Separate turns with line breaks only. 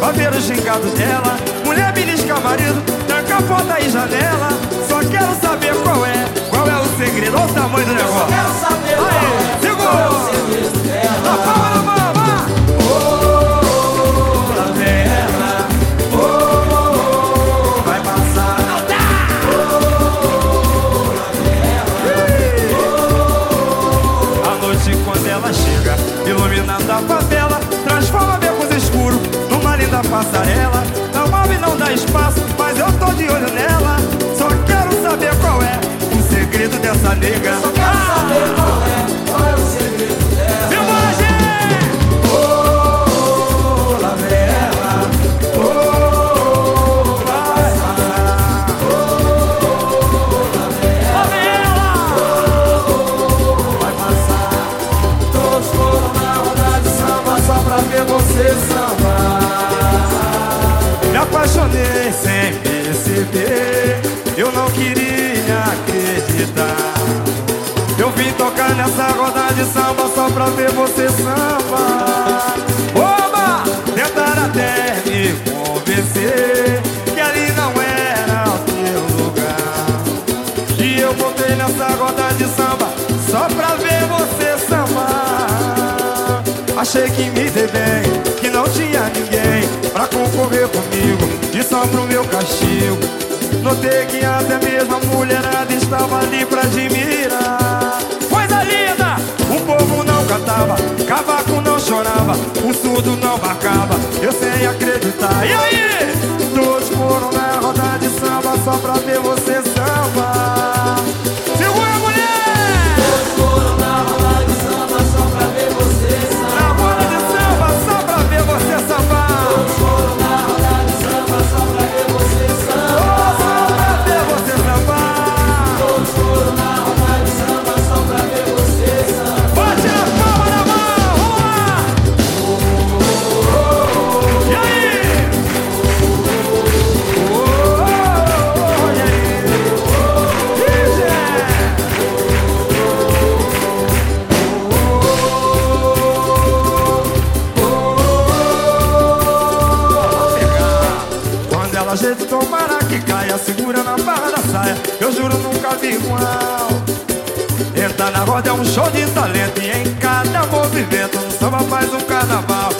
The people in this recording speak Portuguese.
banheiro gingado dela. Mulher belisca marido, tranca a porta e janela. Só quero saber qual é, qual é o segredo. Olha o tamanho do negócio.
Quero saber qual
Aí,
é, qual é o segredo
linda passarela. Não move, não dá espaço, mas eu tô de olho nela. Só quero saber qual é o segredo dessa nega.
Só quero saber qual é, qual é o segredo dela.
Filmagem!
Na ver você sambar.
Apaixonei sem perceber, eu não queria acreditar. Eu vim tocar nessa roda de samba só pra ver você sambar. Oba! Tentaram até me convencer que ali não era o teu lugar. E eu voltei nessa roda de samba só pra ver você sambar. Achei que me dei bem, que não tinha ninguém pra concorrer comigo, e só pro meu castigo. Notei que até mesmo a mulherada estava ali pra admirar. Coisa linda! O povo não cantava, cavaco não chorava, o surdo não marcava, eu sem acreditar. E aí? Jeito tomara que caia, segura na barra da saia. Eu juro nunca vi igual. Entrar na roda é um show de talento e em cada movimento no samba faz um carnaval.